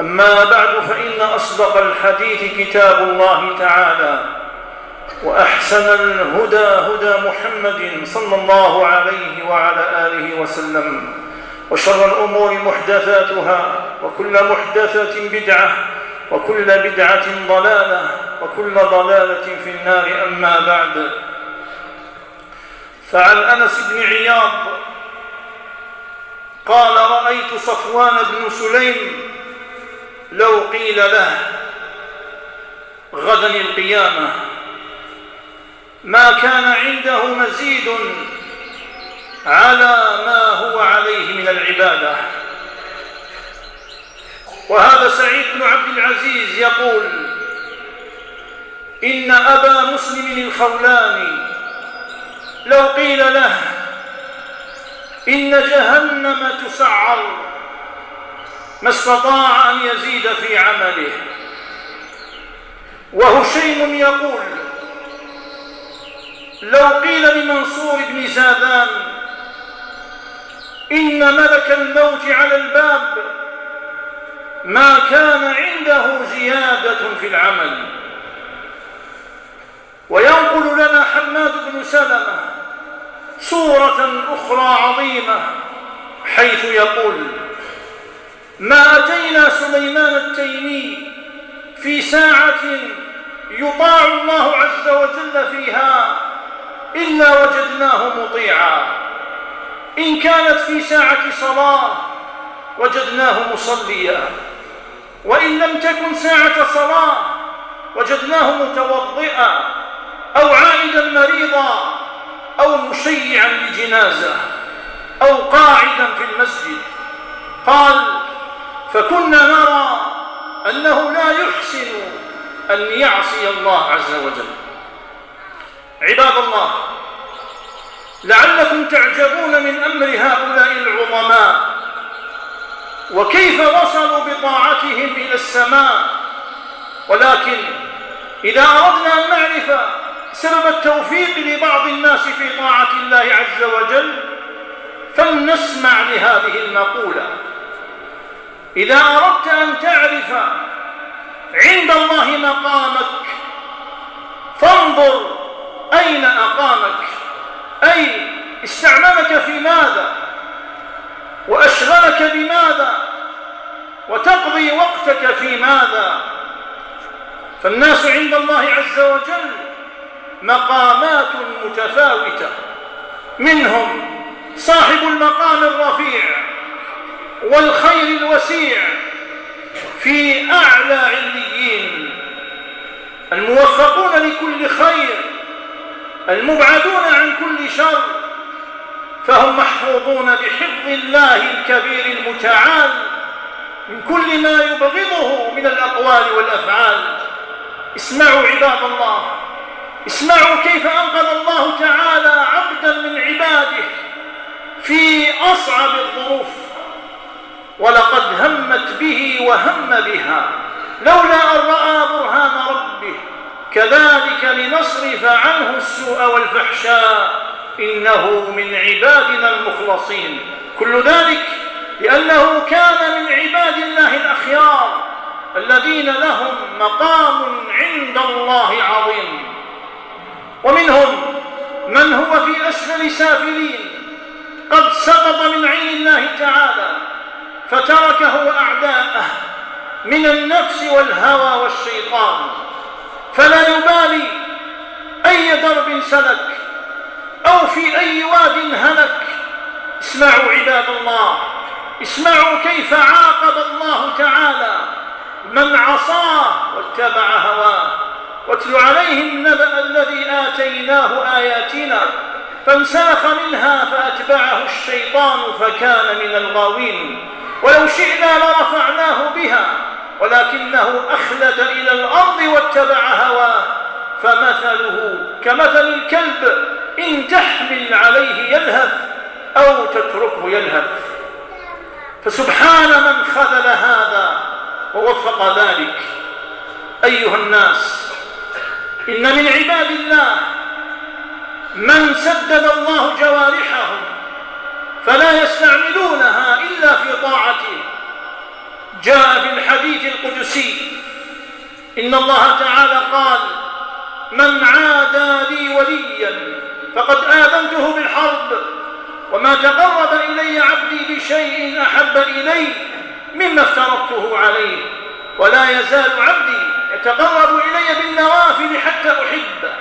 أما بعد فإن أصدق الحديث كتاب الله تعالى وأحسن الهدى هدى محمد صلى الله عليه وعلى آله وسلم وشر الأمور محدثاتها وكل محدثة بدعة وكل بدعة ضلالة وكل ضلالة في النار أما بعد فعن أنس بن عياض قال رأيت صفوان بن سليم لو قيل له غدا القيامة ما كان عنده مزيد على ما هو عليه من العبادة. وهذا سعيد بن عبد العزيز يقول إن أبا مسلم الخولاني لو قيل له إن جهنم تسعر ما استطاع أن يزيد في عمله. وهشيم يقول لو قيل لمنصور بن زادان إن ملك الموت على الباب ما كان عنده زيادة في العمل. وينقل لنا حماد بن سلمة صورة أخرى عظيمة حيث يقول ما أتينا سليمان التيمي في ساعة يطاع الله عز وجل فيها إلا وجدناه مطيعا. إن كانت في ساعة صلاة وجدناه مصليا. وإن لم تكن ساعة صلاة وجدناه متوضئا أو عائدا مريضا أو مشيعا لجنازة أو قاعدا في المسجد. قال فكنا نرى أنه لا يحسن أن يعصي الله عز وجل. عباد الله لعلكم تعجبون من أمر هؤلاء العظماء. وكيف وصلوا بطاعتهم إلى السماء؟ ولكن إذا أردنا أن نعرف سبب التوفيق لبعض الناس في طاعة الله عز وجل فلنسمع لهذه المقولة. إذا أردت أن تعرف عند الله مقامك فانظر أين أقامك. أي استعملك في ماذا؟ وأشغلك بماذا؟ وتقضي وقتك في ماذا؟ فالناس عند الله عز وجل مقامات متفاوتة. منهم صاحب المقام الرفيع. والخير الوسيع في أعلى عليين. الموفقون لكل خير المبعدون عن كل شر فهم محفوظون بحفظ الله الكبير المتعال من كل ما يبغضه من الأقوال والأفعال. اسمعوا عباد الله اسمعوا كيف أنقذ الله تعالى عبدا من عباده في أصعب الظروف. ولقد همت به وهم بها. لولا أن رأى برهان ربه. كذلك لنصرف عنه السوء والفحشاء. إنه من عبادنا المخلصين. كل ذلك لأنه كان من عباد الله الأخيار. الذين لهم مقام عند الله عظيم. ومنهم من هو في أسفل سافلين. قد سقط من عين الله تعالى. فتركه وأعداءه من النفس والهوى والشيطان. فلا يبالي أي درب سلك أو في أي واد هلك. اسمعوا عباد الله اسمعوا كيف عاقب الله تعالى. من عصاه واتبع هواه. واتل عليهم نبأ الذي آتيناه آياتنا فانسلخ منها فأتبعه الشيطان فكان من الغاوين. ولو شئنا لرفعناه بها ولكنه أخلد إلى الأرض واتبع هواه. فمثله كمثل الكلب إن تحمل عليه يلهث أو تتركه يلهث فسبحان من خذل هذا ووفق ذلك. أيها الناس إن من عباد الله من سدد الله جوارحهم فلا يستعملونها إلا في طاعته جاء في الحديث القدسي إن الله تعالى قال من عادى لي وليا فقد آذنته بالحرب وما تقرب إلي عبدي بشيء أحب إلي مما افترضته عليه ولا يزال عبدي يتقرب إلي بالنوافل حتى أحبه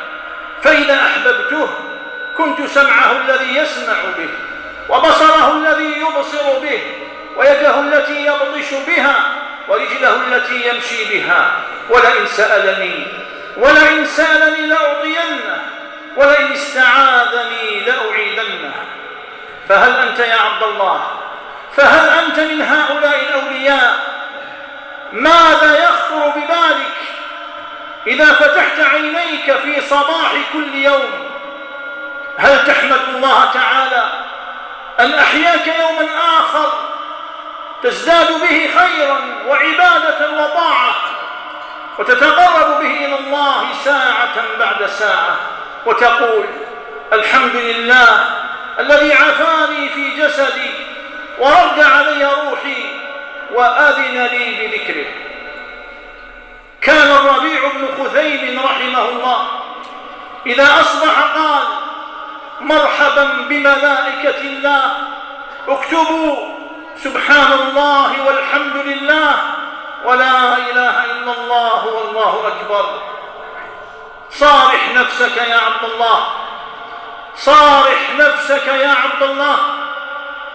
فإذا أحببته كنت سمعه الذي يسمع به. وبصره الذي يبصر به ويده التي يبطش بها ورجله التي يمشي بها. ولئن سألني ولئن سألني لأعطينه ولئن استعاذني لأعيدنه. فهل أنت يا عبد الله فهل أنت من هؤلاء الأولياء؟ ماذا يخطر ببالك؟ إذا فتحت عينيك في صباح كل يوم هل تحمد الله تعالى؟ أن أحياك يوما آخر تزداد به خيرا وعبادة وطاعة وتتقرب به إلى الله ساعة بعد ساعة وتقول الحمد لله الذي عافاني في جسدي ورد علي روحي وأذن لي بذكره. كان الربيع بن خثيم رحمه الله إذا أصبح قال مرحبا بملائكة الله. اكتبوا سبحان الله والحمد لله. ولا إله إلا الله والله أكبر. صارح نفسك يا عبد الله. صارح نفسك يا عبد الله.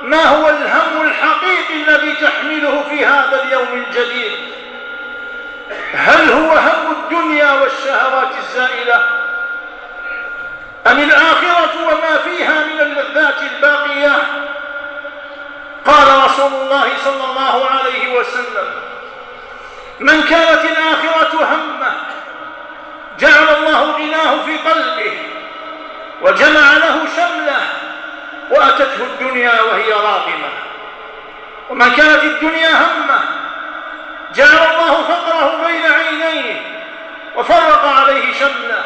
ما هو الهم الحقيقي الذي تحمله في هذا اليوم الجديد؟ هل هو هم الدنيا والشهوات الزائلة؟ أم الآخرة وما فيها من اللذات الباقية. قال رسول الله صلى الله عليه وسلم من كانت الآخرة همة جعل الله غناه في قلبه وجمع له شمله وأتته الدنيا وهي راغمة. ومن كانت الدنيا همة جعل الله فقره بين عينيه وفرق عليه شمله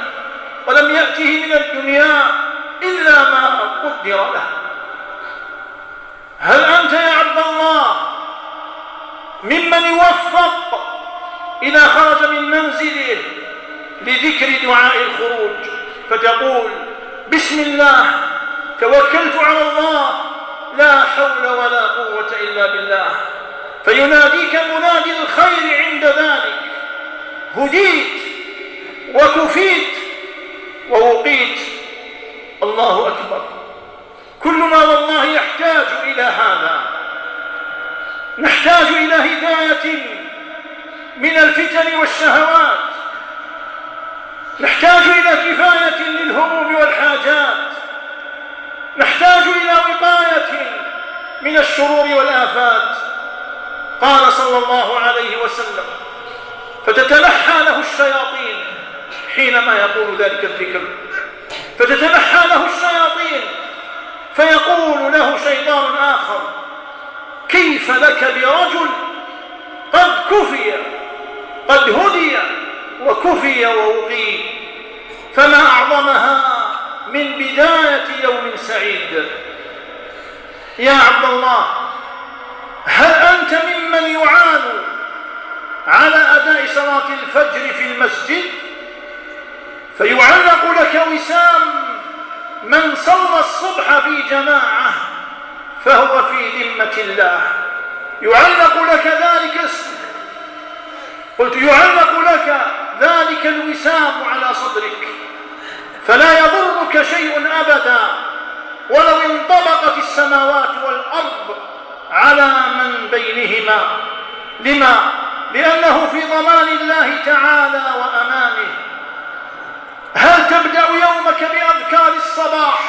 ولم يأته من الدنيا إلا ما قدر له. هل أنت يا عبد الله ممن يوفق إذا خرج من منزله لذكر دعاء الخروج فتقول بسم الله توكلت على الله لا حول ولا قوة إلا بالله. فيناديك منادي الخير عند ذلك. هديت وكفيت الله أكبر. كلنا والله يحتاج إلى هذا. نحتاج إلى هداية من الفتن والشهوات. نحتاج إلى كفاية للهموم والحاجات. نحتاج إلى وقاية من الشرور والآفات. قال صلى الله عليه وسلم فتتنحى له الشياطين حينما يقول ذلك الذكر فتتنحى له الشياطين فيقول له شيطان آخر كيف لك برجل قد كفي قد هدي وكفي ووقي فما أعظمها من بداية يوم سعيد؟ يا عبد الله هل أنت ممن يعان على أداء صلاة الفجر في المسجد؟ فيعلق لك وسام من صلى الصبح في جماعة فهو في ذمة الله. يعلق لك ذلك قلت يعلق لك ذلك الوسام على صدرك. فلا يضرك شيء أبدا ولو انطبقت السماوات والأرض على من بينهما. لما؟ لأنه في ضمان الله تعالى وأمانه. هل تبدأ يومك بأذكار الصباح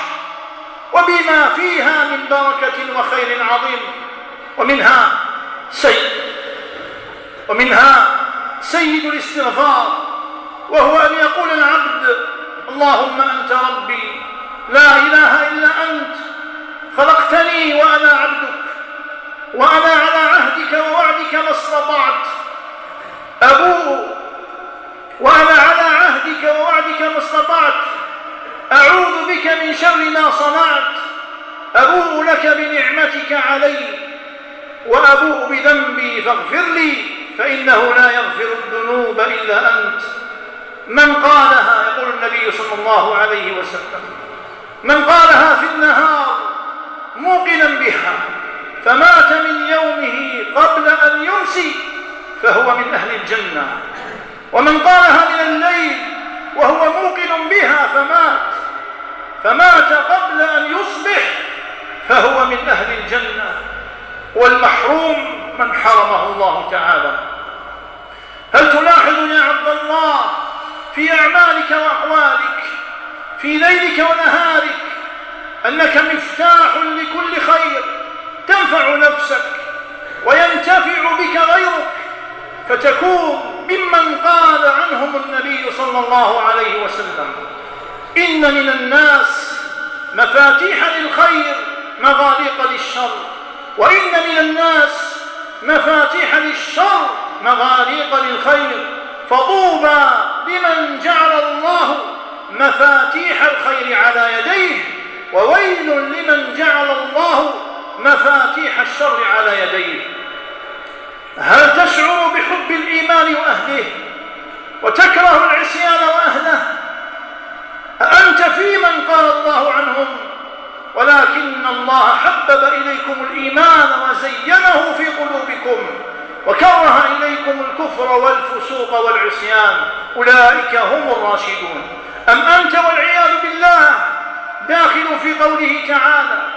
وبما فيها من بركة وخير عظيم ومنها سيد ومنها سيد الاستغفار وهو أن يقول العبد اللهم أنت ربي لا إله إلا أنت خلقتني وأنا عبدك وأنا على عهدك ووعدك ما استطعت أبوء وأنا على عهدك ووعدك ما استطعت. أعوذ بك من شر ما صنعت. أبوء لك بنعمتك علي وأبوء بذنبي فاغفر لي فإنه لا يغفر الذنوب إلا أنت. من قالها يقول النبي صلى الله عليه وسلم من قالها في النهار موقنا بها فمات من يومه قبل أن يمسي فهو من أهل الجنة. ومن قالها من الليل وهو موقن بها فمات. فمات قبل أن يصبح فهو من أهل الجنة. والمحروم من حرمه الله تعالى. هل تلاحظ يا عبد الله في أعمالك وأحوالك في ليلك ونهارك أنك مفتاح لكل خير تنفع نفسك وينتفع بك غيرك فتكون ممن قال عنهم النبي صلى الله عليه وسلم إن من الناس مفاتيح للخير مغاليق للشر وإن من الناس مفاتيح للشر مغاليق للخير فطوبى لمن جعل الله مفاتيح الخير على يديه وويل لمن جعل الله مفاتيح الشر على يديه. هل تشعر بحب الإيمان وأهله وتكره العصيان وأهله؟ أأنت في من قال الله عنهم ولكن الله حبب إليكم الإيمان وزينه في قلوبكم وكره إليكم الكفر والفسوق والعصيان. أولئك هم الراشدون. أم أنت والعياذ بالله داخل في قوله تعالى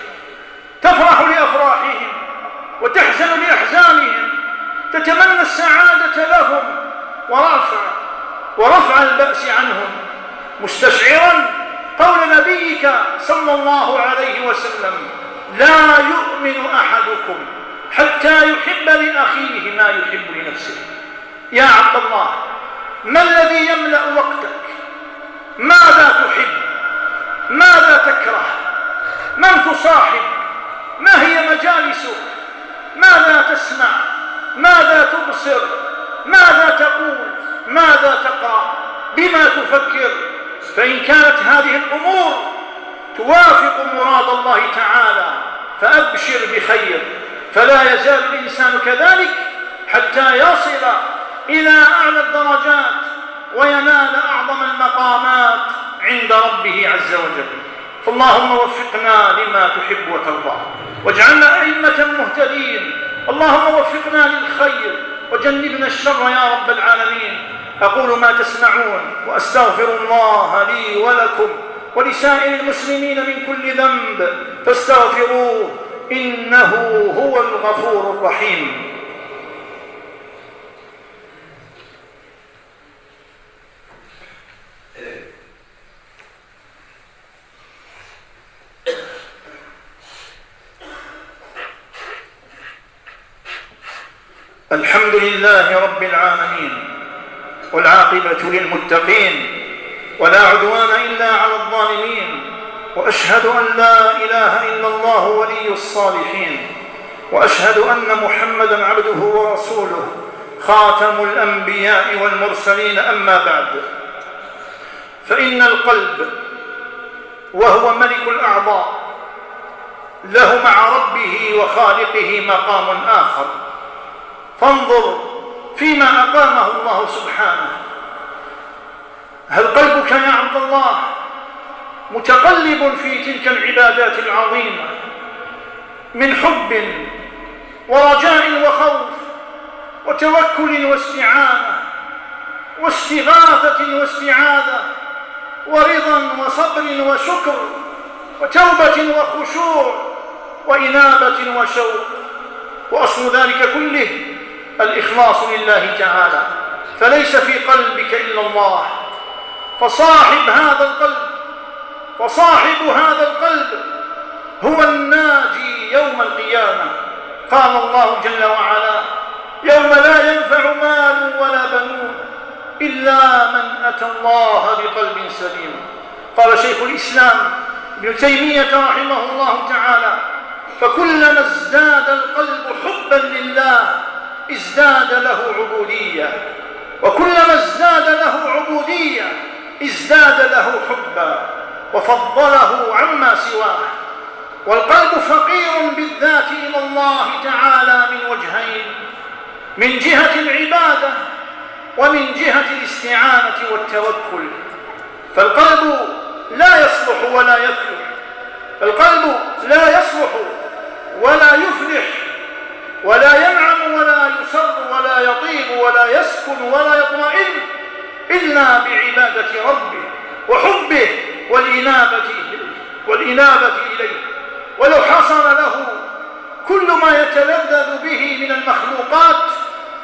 وتحزن لأحزانهم تتمنى السعادة لهم ورفع ورفع البأس عنهم. مستشعرا قول نبيك صلى الله عليه وسلم لا يؤمن أحدكم حتى يحب لأخيه ما يحب لنفسه. يا عبد الله ما الذي يملأ وقتك؟ ماذا تحب؟ ماذا تكره؟ من تصاحب؟ ما هي مجالسك؟ ماذا تسمع؟ ماذا تبصر؟ ماذا تقول؟ ماذا تقرأ بما تفكر؟ فإن كانت هذه الأمور توافق مراد الله تعالى فأبشر بخير. فلا يزال الإنسان كذلك حتى يصل إلى أعلى الدرجات وينال أعظم المقامات عند ربه عز وجل. فاللهم وفقنا لما تحب وترضى. واجعلنا أئمة مهتدين. اللهم وفقنا للخير وجنبنا الشر يا رب العالمين. أقول ما تسمعون وأستغفر الله لي ولكم ولسائر المسلمين من كل ذنب. فاستغفروه إنه هو الغفور الرحيم. الحمد لله رب العالمين والعاقبة للمتقين ولا عدوان إلا على الظالمين وأشهد أن لا إله إلا الله ولي الصالحين وأشهد أن محمدا عبده ورسوله خاتم الأنبياء والمرسلين أما بعد فإن القلب وهو ملك الأعضاء له مع ربه وخالقه مقام آخر فانظر فيما أقامه الله سبحانه. هل قلبك يا عبد الله متقلب في تلك العبادات العظيمة من حب ورجاء وخوف وتوكل واستعانة واستغاثة واستعاذة ورضا وصبر وشكر وتوبة وخشوع وإنابة وشوق. وأصل ذلك كله الإخلاص لله تعالى فليس في قلبك إلا الله. فصاحب هذا القلب فصاحب هذا القلب هو الناجي يوم القيامة. قال الله جل وعلا يوم لا ينفع مال ولا بنون إلا من أتى الله بقلب سليم. قال شيخ الإسلام ابن تيمية رحمه الله تعالى فكلما ازداد القلب حبا لله ازداد له عبودية. وكلما ازداد له عبودية ازداد له حبا وفضله عما سواه. والقلب فقير بالذات إلى الله تعالى من وجهين من جهة العبادة ومن جهة الاستعانة والتوكل. فالقلب لا يصلح ولا يفلح. القلب لا يصلح ولا يفلح ولا ينعم ولا يسر ولا يطيب ولا يسكن ولا يطمئن إلا بعبادة ربه وحبه والإنابة إليه والإنابة إليه. ولو حصل له كل ما يتلذذ به من المخلوقات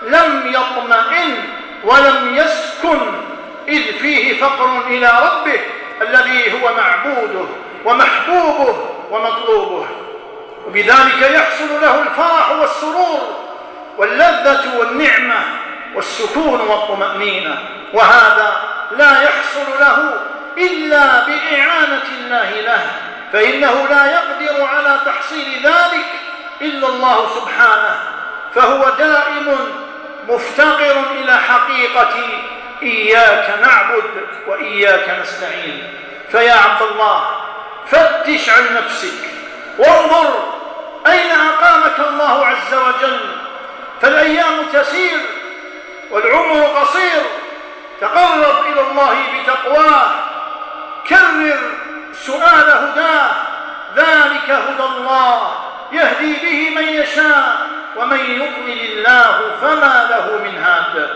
لم يطمئن ولم يسكن إذ فيه فقر إلى ربه الذي هو معبوده ومحبوبه ومطلوبه. وبذلك يحصل له الفرح والسرور واللذة والنعمة والسكون والطمأنينة. وهذا لا يحصل له إلا بإعانة الله له فإنه لا يقدر على تحصيل ذلك إلا الله سبحانه. فهو دائم مفتقر إلى حقيقة إياك نعبد وإياك نستعين. فيا عبد الله فتش عن نفسك وانظر أقامك الله عز وجل فالأيام تسير والعمر قصير تقرب إلى الله بتقواه كرر سؤال هداه ذلك هدى الله يهدي به من يشاء ومن يضلل الله فما له من هاد.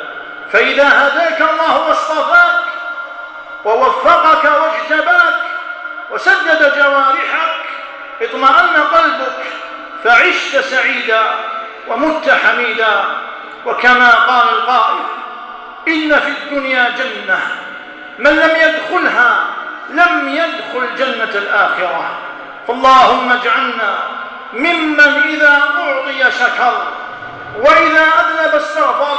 فإذا هداك الله واصطفاك ووفقك واجتباك وسدد جوارحك اطمأن قلبك فعشت سعيدا ومت حميدا وكما قال القائل إن في الدنيا جنة من لم يدخلها لم يدخل جنة الآخرة فاللهم اجعلنا ممن إذا أعطي شكر وإذا أذنب استغفر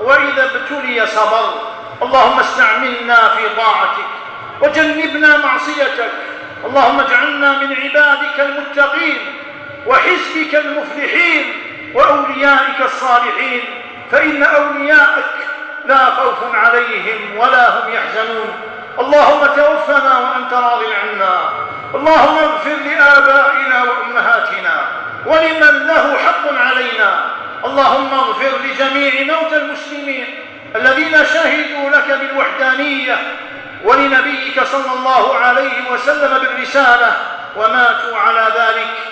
وإذا ابتلي صبر اللهم استعملنا في طاعتك وجنبنا معصيتك اللهم اجعلنا من عبادك المتقين وحزبك المفلحين وأوليائك الصالحين فإن أولياءك لا خوف عليهم ولا هم يحزنون. اللهم توفنا وأنت راض عنا. اللهم اغفر لآبائنا وأمهاتنا ولمن له حق علينا. اللهم اغفر لجميع موتى المسلمين الذين شهدوا لك بالوحدانية ولنبيك صلى الله عليه وسلم بالرسالة وماتوا على ذلك.